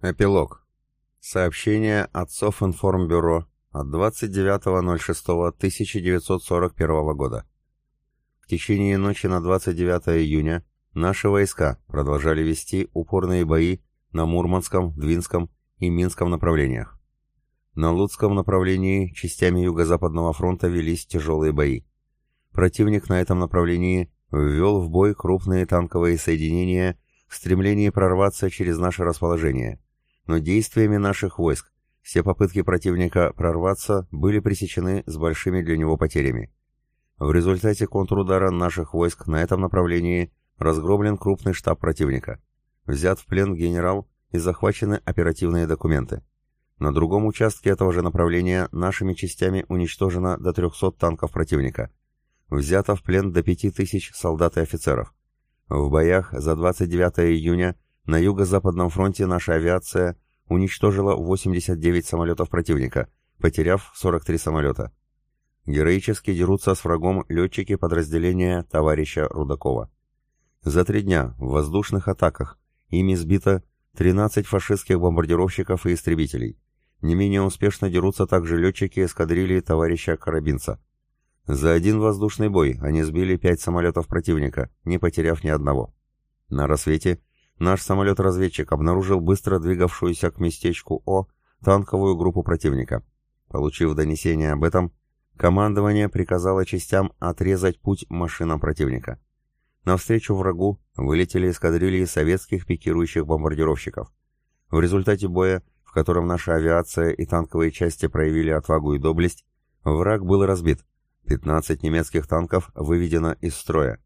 Эпилог. Сообщение отцов информбюро от 29.06.1941 года. В течение ночи на 29 июня наши войска продолжали вести упорные бои на Мурманском, Двинском и Минском направлениях. На Луцком направлении частями Юго-Западного фронта велись тяжелые бои. Противник на этом направлении ввел в бой крупные танковые соединения в стремлении прорваться через наше расположение – но действиями наших войск все попытки противника прорваться были пресечены с большими для него потерями. В результате контрудара наших войск на этом направлении разгромлен крупный штаб противника. Взят в плен генерал и захвачены оперативные документы. На другом участке этого же направления нашими частями уничтожено до 300 танков противника. Взято в плен до 5000 солдат и офицеров. В боях за 29 июня на юго-западном фронте наша авиация уничтожила 89 самолетов противника, потеряв 43 самолета. Героически дерутся с врагом летчики подразделения товарища Рудакова. За три дня в воздушных атаках ими сбито 13 фашистских бомбардировщиков и истребителей. Не менее успешно дерутся также летчики эскадрильи товарища Карабинца. За один воздушный бой они сбили пять самолетов противника, не потеряв ни одного. На рассвете Наш самолет-разведчик обнаружил быстро двигавшуюся к местечку О танковую группу противника. Получив донесение об этом, командование приказало частям отрезать путь машинам противника. Навстречу врагу вылетели эскадрильи советских пикирующих бомбардировщиков. В результате боя, в котором наша авиация и танковые части проявили отвагу и доблесть, враг был разбит. 15 немецких танков выведено из строя.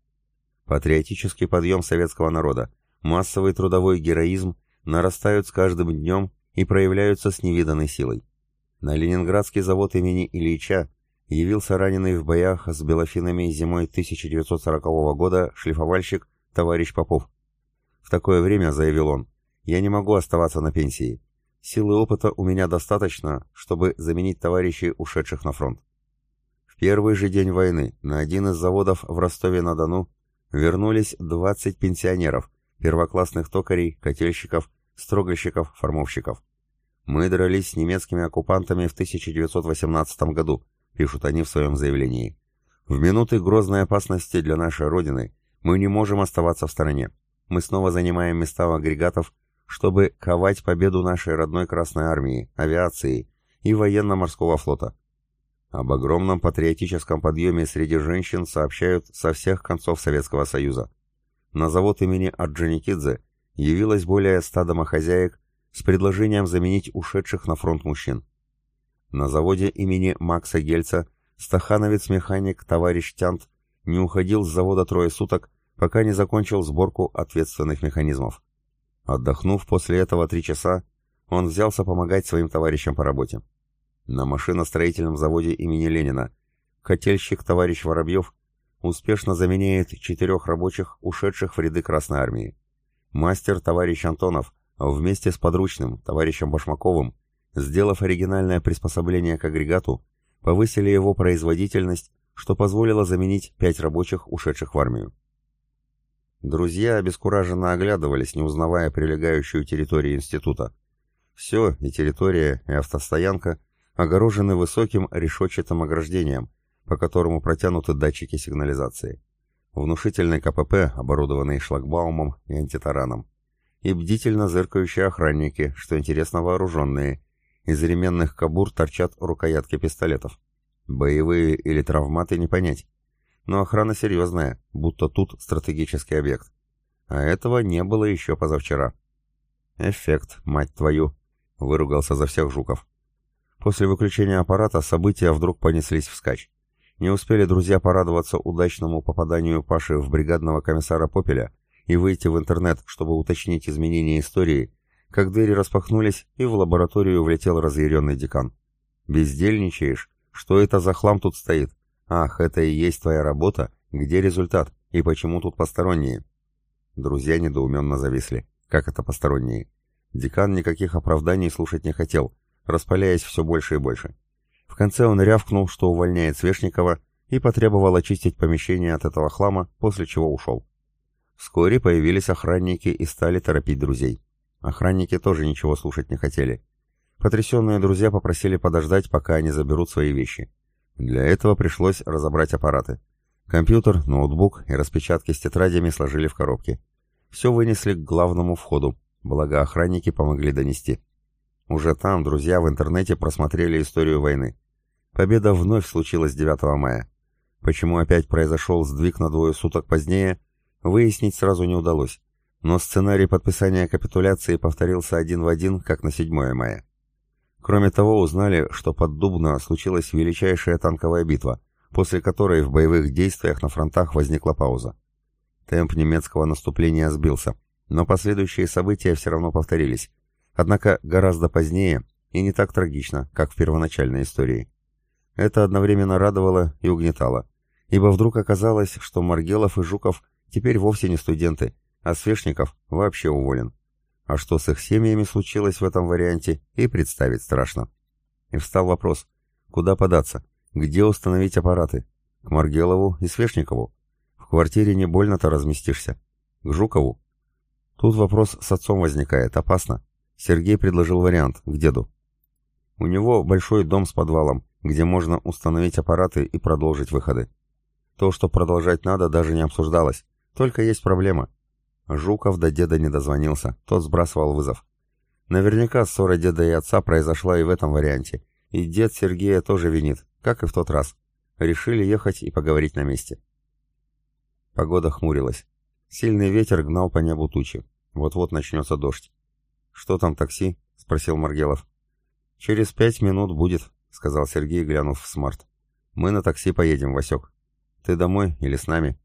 Патриотический подъем советского народа, массовый трудовой героизм нарастают с каждым днем и проявляются с невиданной силой. На Ленинградский завод имени Ильича явился раненый в боях с белофинами зимой 1940 года шлифовальщик товарищ Попов. В такое время, заявил он, я не могу оставаться на пенсии. Силы опыта у меня достаточно, чтобы заменить товарищей, ушедших на фронт. В первый же день войны на один из заводов в Ростове-на-Дону вернулись 20 пенсионеров, первоклассных токарей, котельщиков, строгольщиков, формовщиков. Мы дрались с немецкими оккупантами в 1918 году, пишут они в своем заявлении. В минуты грозной опасности для нашей Родины мы не можем оставаться в стороне. Мы снова занимаем места у агрегатов, чтобы ковать победу нашей родной Красной Армии, авиации и военно-морского флота. Об огромном патриотическом подъеме среди женщин сообщают со всех концов Советского Союза на завод имени Орджоникидзе явилось более ста домохозяек с предложением заменить ушедших на фронт мужчин. На заводе имени Макса Гельца стахановец-механик товарищ Тянт не уходил с завода трое суток, пока не закончил сборку ответственных механизмов. Отдохнув после этого три часа, он взялся помогать своим товарищам по работе. На машиностроительном заводе имени Ленина котельщик товарищ Воробьев успешно заменяет четырех рабочих, ушедших в ряды Красной Армии. Мастер товарищ Антонов вместе с подручным товарищем Башмаковым, сделав оригинальное приспособление к агрегату, повысили его производительность, что позволило заменить пять рабочих, ушедших в армию. Друзья обескураженно оглядывались, не узнавая прилегающую территорию института. Все, и территория, и автостоянка, огорожены высоким решетчатым ограждением – по которому протянуты датчики сигнализации. Внушительный КПП, оборудованный шлагбаумом и антитараном. И бдительно зыркающие охранники, что интересно вооруженные. Из ременных кабур торчат рукоятки пистолетов. Боевые или травматы не понять. Но охрана серьезная, будто тут стратегический объект. А этого не было еще позавчера. «Эффект, мать твою!» — выругался за всех Жуков. После выключения аппарата события вдруг понеслись вскачь. Не успели друзья порадоваться удачному попаданию Паши в бригадного комиссара Попеля и выйти в интернет, чтобы уточнить изменения истории, как двери распахнулись, и в лабораторию влетел разъяренный декан. «Бездельничаешь? Что это за хлам тут стоит? Ах, это и есть твоя работа? Где результат? И почему тут посторонние?» Друзья недоуменно зависли. Как это посторонние? Декан никаких оправданий слушать не хотел, распаляясь все больше и больше. В конце он рявкнул, что увольняет Свешникова, и потребовал очистить помещение от этого хлама, после чего ушел. Вскоре появились охранники и стали торопить друзей. Охранники тоже ничего слушать не хотели. Потрясенные друзья попросили подождать, пока они заберут свои вещи. Для этого пришлось разобрать аппараты. Компьютер, ноутбук и распечатки с тетрадями сложили в коробке. Все вынесли к главному входу, благо охранники помогли донести. Уже там друзья в интернете просмотрели историю войны. Победа вновь случилась 9 мая. Почему опять произошел сдвиг на двое суток позднее, выяснить сразу не удалось. Но сценарий подписания капитуляции повторился один в один, как на 7 мая. Кроме того, узнали, что под Дубно случилась величайшая танковая битва, после которой в боевых действиях на фронтах возникла пауза. Темп немецкого наступления сбился, но последующие события все равно повторились, однако гораздо позднее и не так трагично, как в первоначальной истории. Это одновременно радовало и угнетало, ибо вдруг оказалось, что Маргелов и Жуков теперь вовсе не студенты, а Свешников вообще уволен. А что с их семьями случилось в этом варианте, и представить страшно. И встал вопрос, куда податься, где установить аппараты? К Маргелову и Свешникову? В квартире не больно-то разместишься. К Жукову? Тут вопрос с отцом возникает, опасно. Сергей предложил вариант, к деду. У него большой дом с подвалом, где можно установить аппараты и продолжить выходы. То, что продолжать надо, даже не обсуждалось. Только есть проблема. Жуков до деда не дозвонился, тот сбрасывал вызов. Наверняка ссора деда и отца произошла и в этом варианте. И дед Сергея тоже винит, как и в тот раз. Решили ехать и поговорить на месте. Погода хмурилась. Сильный ветер гнал по небу тучи. Вот-вот начнется дождь. «Что там такси?» — спросил Маргелов. «Через пять минут будет», — сказал Сергей, глянув в смарт. «Мы на такси поедем, Васек. Ты домой или с нами?»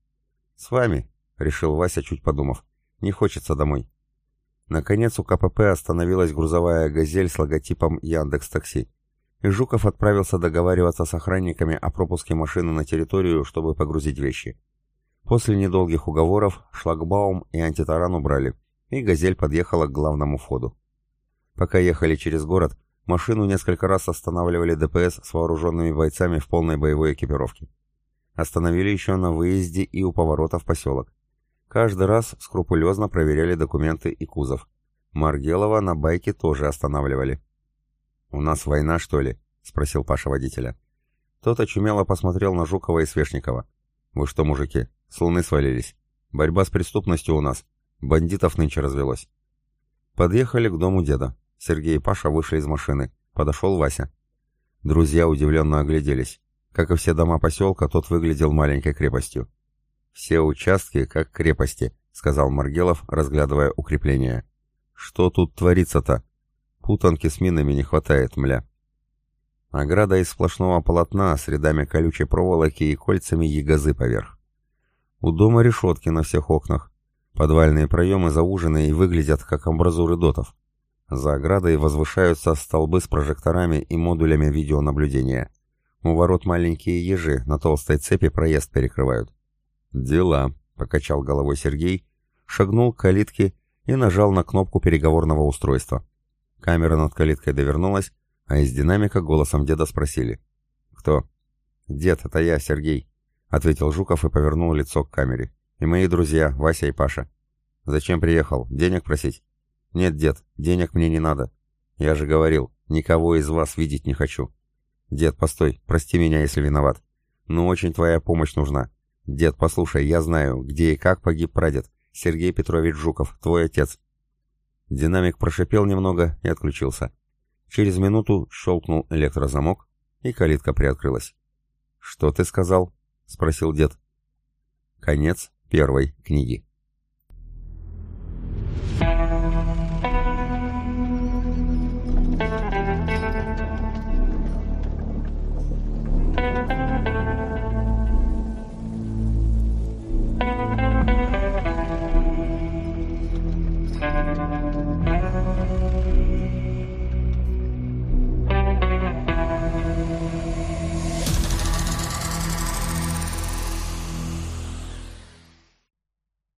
«С вами», — решил Вася, чуть подумав. Не хочется домой. Наконец у КПП остановилась грузовая «Газель» с логотипом Яндекс Такси. И Жуков отправился договариваться с охранниками о пропуске машины на территорию, чтобы погрузить вещи. После недолгих уговоров шлагбаум и антитаран убрали, и «Газель» подъехала к главному входу. Пока ехали через город, машину несколько раз останавливали ДПС с вооруженными бойцами в полной боевой экипировке. Остановили еще на выезде и у поворота в поселок. Каждый раз скрупулезно проверяли документы и кузов. Маргелова на байке тоже останавливали. «У нас война, что ли?» — спросил Паша водителя. Тот очумело посмотрел на Жукова и Свешникова. «Вы что, мужики, с луны свалились? Борьба с преступностью у нас. Бандитов нынче развелось». Подъехали к дому деда. Сергей и Паша вышли из машины. Подошел Вася. Друзья удивленно огляделись. Как и все дома поселка, тот выглядел маленькой крепостью. «Все участки как крепости», — сказал Маргелов, разглядывая укрепления. «Что тут творится-то? Путанки с минами не хватает, мля». Ограда из сплошного полотна с рядами колючей проволоки и кольцами ягозы поверх. У дома решетки на всех окнах. Подвальные проемы заужены и выглядят как амбразуры дотов. За оградой возвышаются столбы с прожекторами и модулями видеонаблюдения. У ворот маленькие ежи на толстой цепи проезд перекрывают. «Дела», — покачал головой Сергей, шагнул к калитке и нажал на кнопку переговорного устройства. Камера над калиткой довернулась, а из динамика голосом деда спросили. «Кто?» «Дед, это я, Сергей», — ответил Жуков и повернул лицо к камере. «И мои друзья, Вася и Паша». «Зачем приехал? Денег просить?» «Нет, дед, денег мне не надо. Я же говорил, никого из вас видеть не хочу». «Дед, постой, прости меня, если виноват. Но очень твоя помощь нужна. «Дед, послушай, я знаю, где и как погиб прадед. Сергей Петрович Жуков, твой отец». Динамик прошипел немного и отключился. Через минуту щелкнул электрозамок, и калитка приоткрылась. «Что ты сказал?» — спросил дед. Конец первой книги.